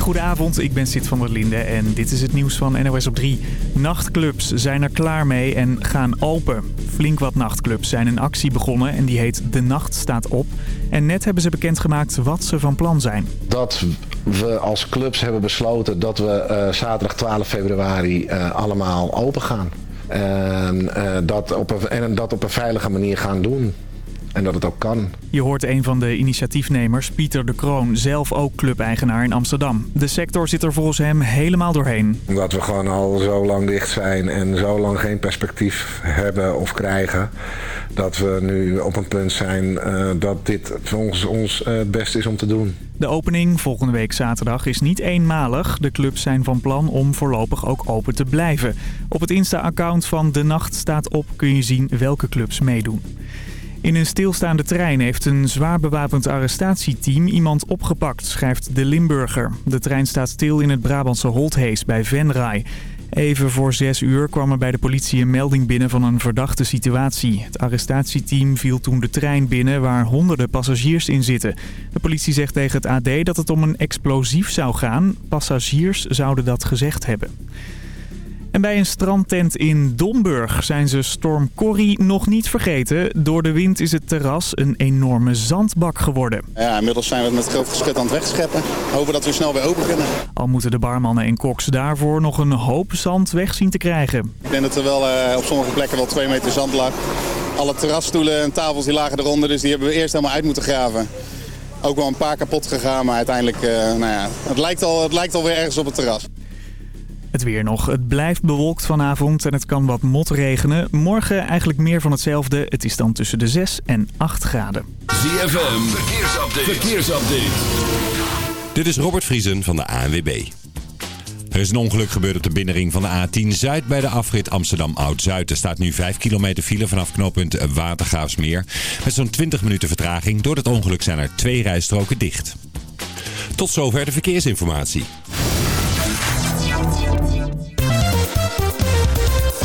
Goedenavond, ik ben Sid van der Linde en dit is het nieuws van NOS op 3. Nachtclubs zijn er klaar mee en gaan open. Flink wat nachtclubs zijn een actie begonnen en die heet De Nacht staat op. En net hebben ze bekendgemaakt wat ze van plan zijn. Dat we als clubs hebben besloten dat we eh, zaterdag 12 februari uh, allemaal open gaan. En, uh, dat op en dat op een veilige manier gaan doen. En dat het ook kan. Je hoort een van de initiatiefnemers, Pieter de Kroon, zelf ook clubeigenaar in Amsterdam. De sector zit er volgens hem helemaal doorheen. Omdat we gewoon al zo lang dicht zijn en zo lang geen perspectief hebben of krijgen. Dat we nu op een punt zijn uh, dat dit volgens ons uh, het beste is om te doen. De opening volgende week zaterdag is niet eenmalig. De clubs zijn van plan om voorlopig ook open te blijven. Op het Insta-account van De Nacht staat op kun je zien welke clubs meedoen. In een stilstaande trein heeft een zwaar bewapend arrestatieteam iemand opgepakt, schrijft De Limburger. De trein staat stil in het Brabantse Holthees bij Venray. Even voor zes uur kwam er bij de politie een melding binnen van een verdachte situatie. Het arrestatieteam viel toen de trein binnen waar honderden passagiers in zitten. De politie zegt tegen het AD dat het om een explosief zou gaan. Passagiers zouden dat gezegd hebben. En bij een strandtent in Domburg zijn ze storm Corrie nog niet vergeten. Door de wind is het terras een enorme zandbak geworden. Ja, inmiddels zijn we het met groot geschut aan het wegscheppen. Hopen dat we snel weer open kunnen. Al moeten de barmannen en koks daarvoor nog een hoop zand weg zien te krijgen. Ik denk dat er wel uh, op sommige plekken wel twee meter zand lag. Alle terrasstoelen en tafels die lagen eronder, dus die hebben we eerst helemaal uit moeten graven. Ook wel een paar kapot gegaan, maar uiteindelijk, uh, nou ja, het lijkt, al, het lijkt alweer ergens op het terras. Het weer nog. Het blijft bewolkt vanavond en het kan wat motregenen. Morgen eigenlijk meer van hetzelfde. Het is dan tussen de 6 en 8 graden. ZFM, verkeersupdate. verkeersupdate. Dit is Robert Vriesen van de ANWB. Er is een ongeluk gebeurd op de binnenring van de A10 Zuid bij de afrit Amsterdam Oud-Zuid. Er staat nu 5 kilometer file vanaf knooppunt Watergraafsmeer. Met zo'n 20 minuten vertraging. Door het ongeluk zijn er twee rijstroken dicht. Tot zover de verkeersinformatie.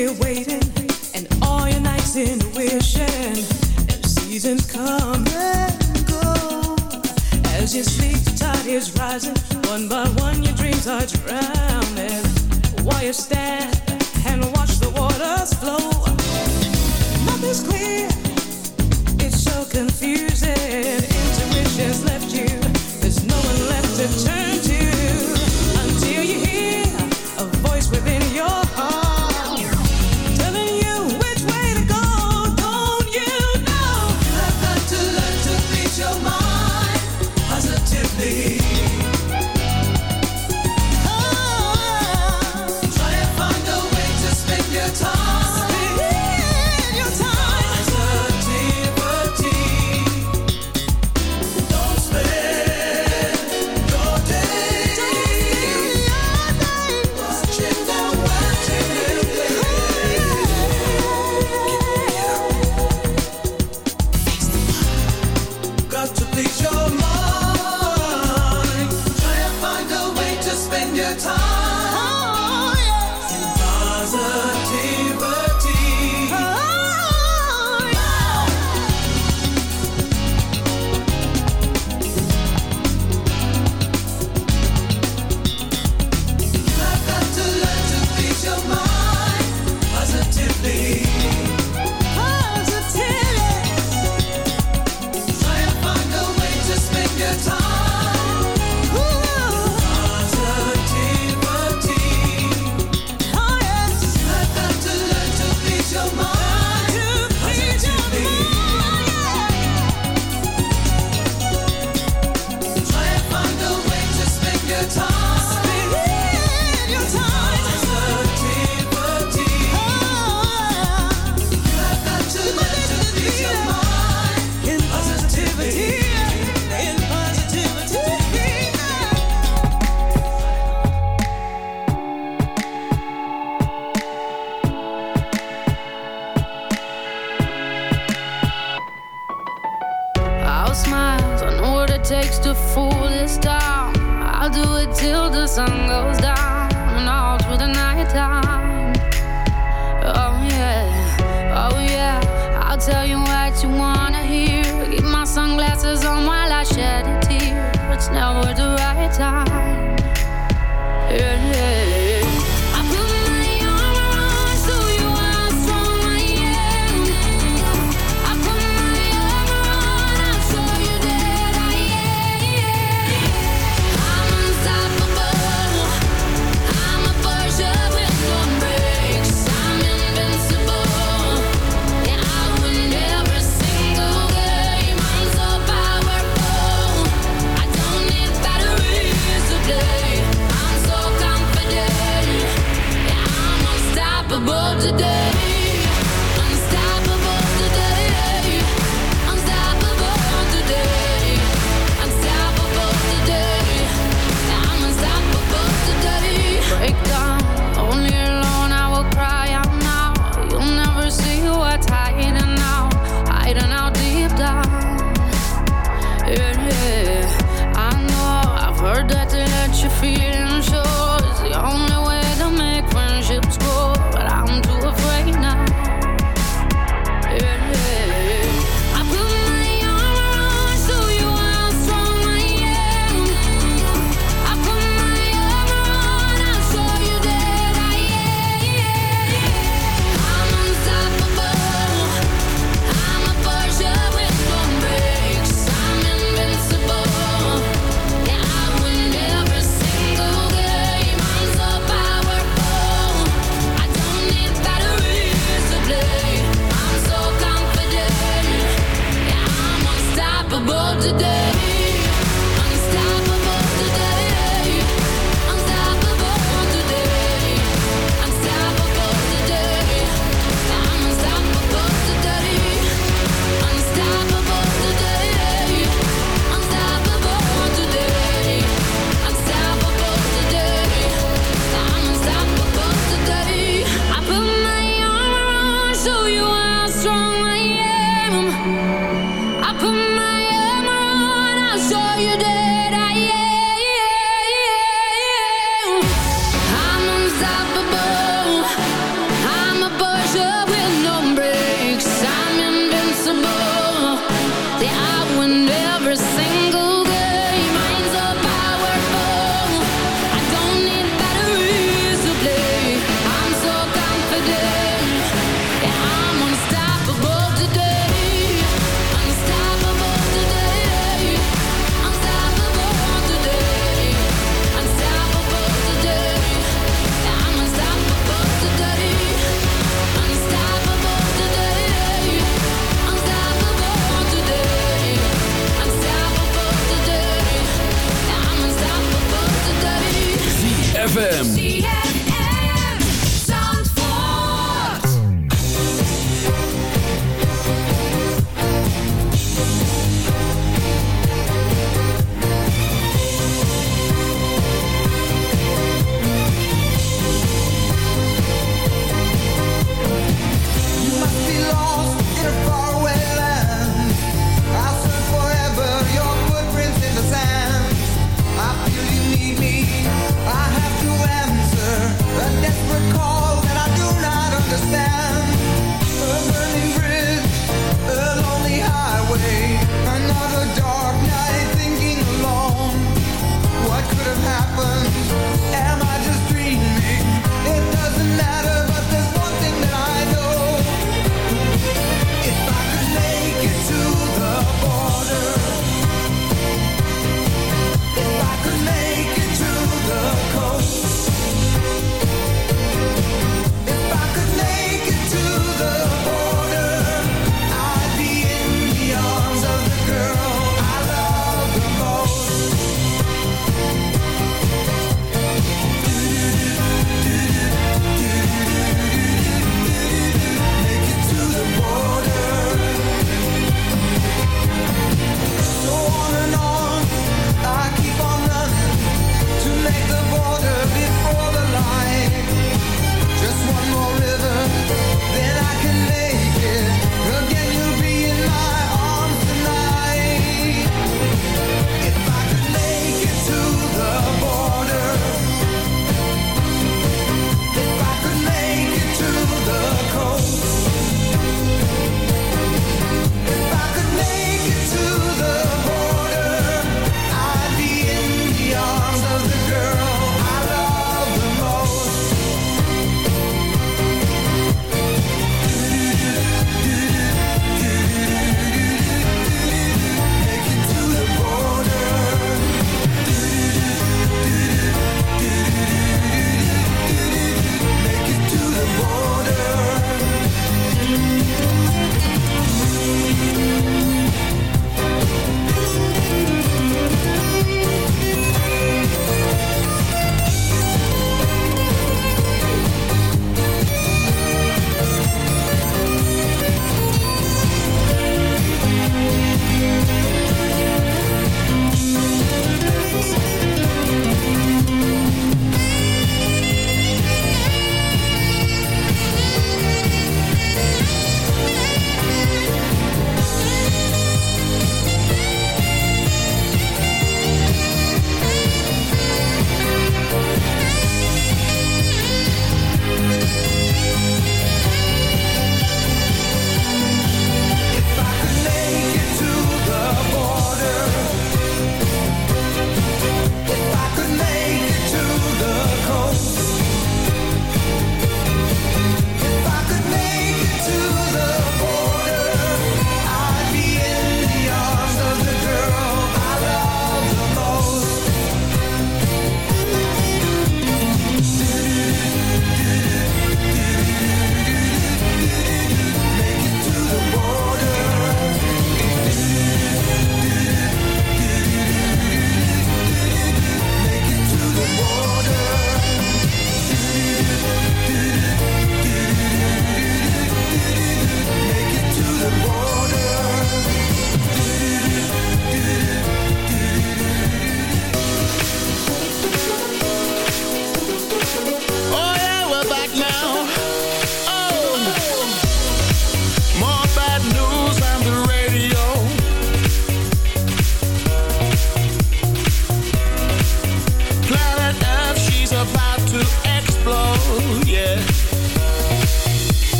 here waiting, and all your nights in wishing, and seasons come and go. As you sleep, the tide is rising. One by one, your dreams are drowning. While you stand and watch the waters flow, nothing's clear. It's so confusing. to spend your time.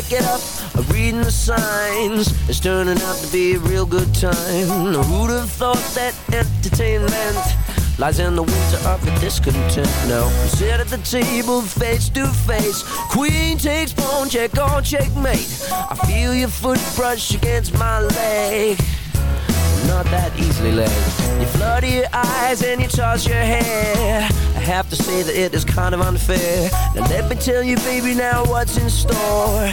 Back it up, uh, reading the signs. It's turning out to be a real good time. Who'd have thought that entertainment lies in the winter of discontent? Now, we sit at the table face to face. Queen takes pawn, check on checkmate. I feel your foot brush against my leg not that easily led. You flutter your eyes and you toss your hair. I have to say that it is kind of unfair. Now let me tell you, baby, now what's in store.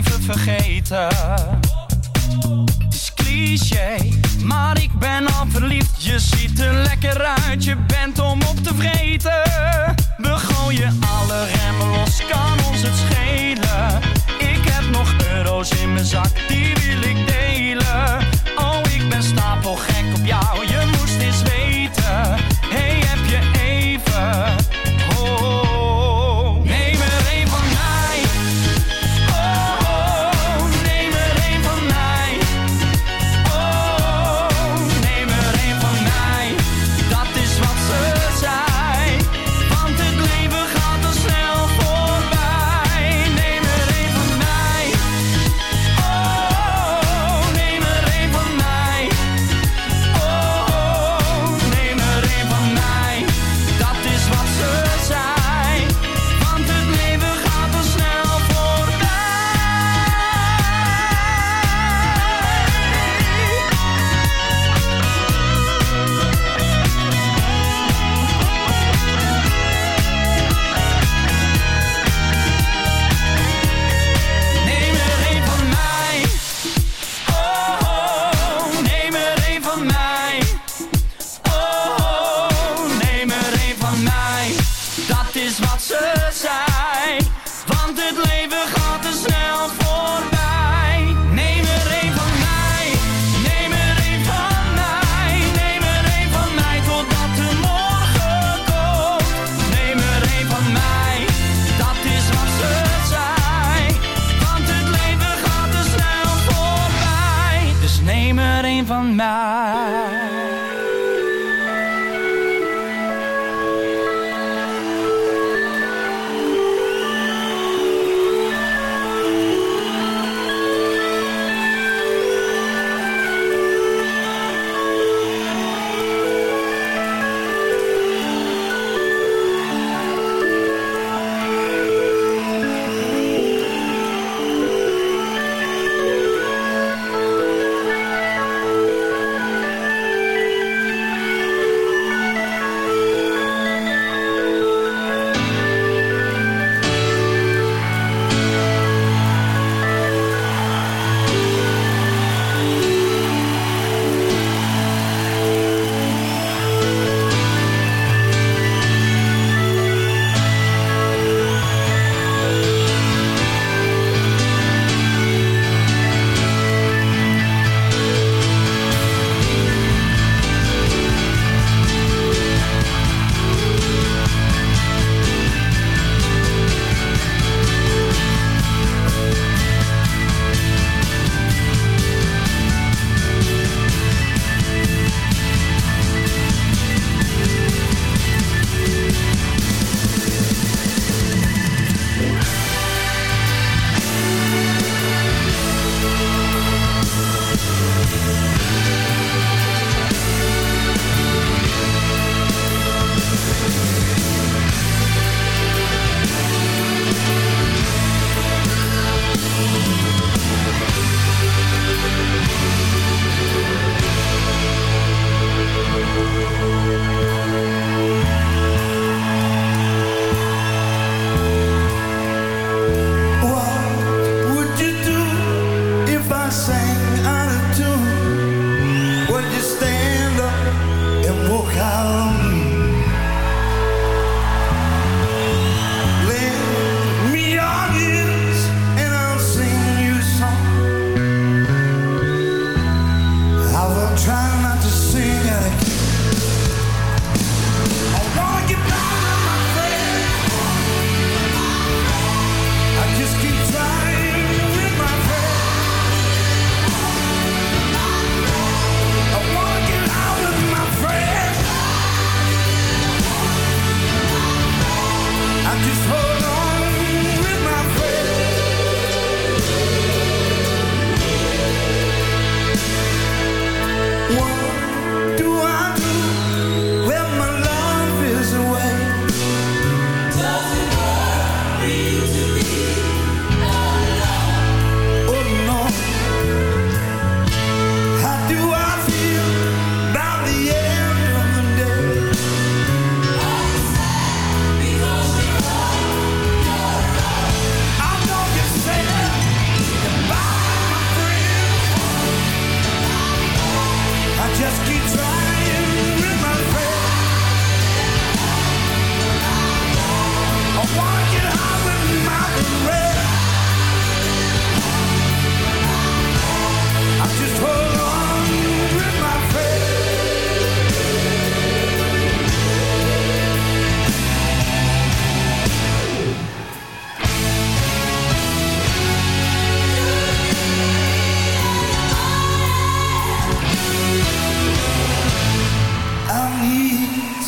vergeten. Het is cliché, maar ik ben al verliefd. Je ziet er lekker uit, je bent om op te vreten. We gooien alle remmen los, kan ons het schelen. Ik heb nog euro's in mijn zak, die wil ik delen.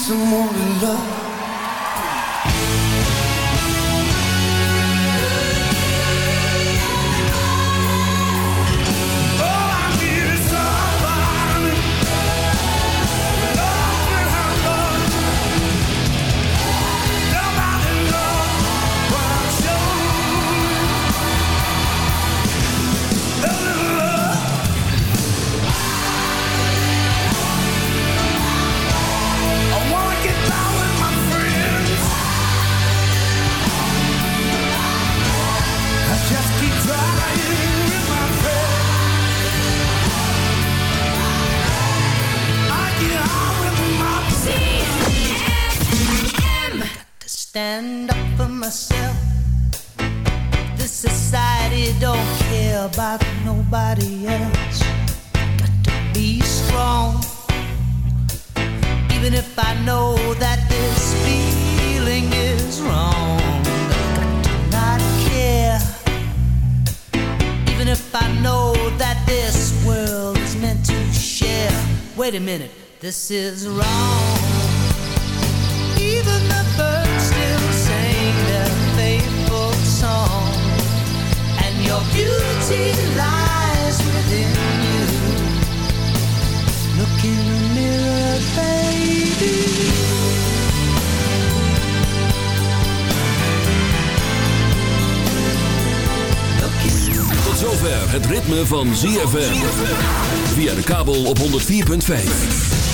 Some more love is wrong. Even the birds still sing their faithful song, and your beauty lies within you. Look in the mirror, baby. Tot zover het ritme van ZFM. Via de kabel op 104.5.